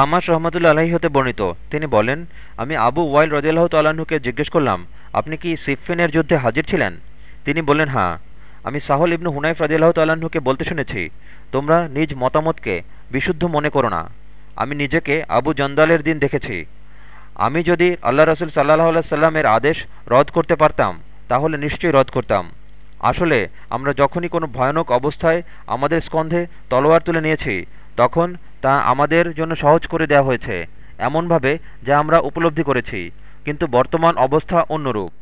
আমাস রহমতুল্লা আলাহি হতে বর্ণিত। তিনি বলেন, আমি আবু ওয়াইল রদিয়াল্লাহ তাল্লাহ্নকে জিজ্ঞেস করলাম, আপনি কি সিফিনের যুদ্ধে হাজির ছিলেন? তিনি বললেন হ্যাঁ। আমি সাহল ইবনু হুনাইফ রদিয়াল্লাহ তাল্লাহ্নকে বলতে শুনেছি, তোমরা নিজ মতামতকে বিশুদ্ধ মনে করো না। আমি নিজেকে আবু জন্দালের দিন দেখেছি। আমি যদি আল্লাহ রসুল সাল্লাহ আল্লাহ সাল্লামের আদেশ রদ করতে পারতাম, তাহলে নিশ্চয়ই রদ করতাম। আসলে, আমরা যখনই কোনো ভয়ানক অবস্থায় আমাদের স্কন্ধে তলোয়ার তুলে নিয়েছি, তখন তা আমাদের জন্য সহজ করে দেয়া হয়েছে, এমনভাবে যা আমরা উপলব্ধি করেছি, কিন্তু বর্তমান অবস্থা অন্যরূপ।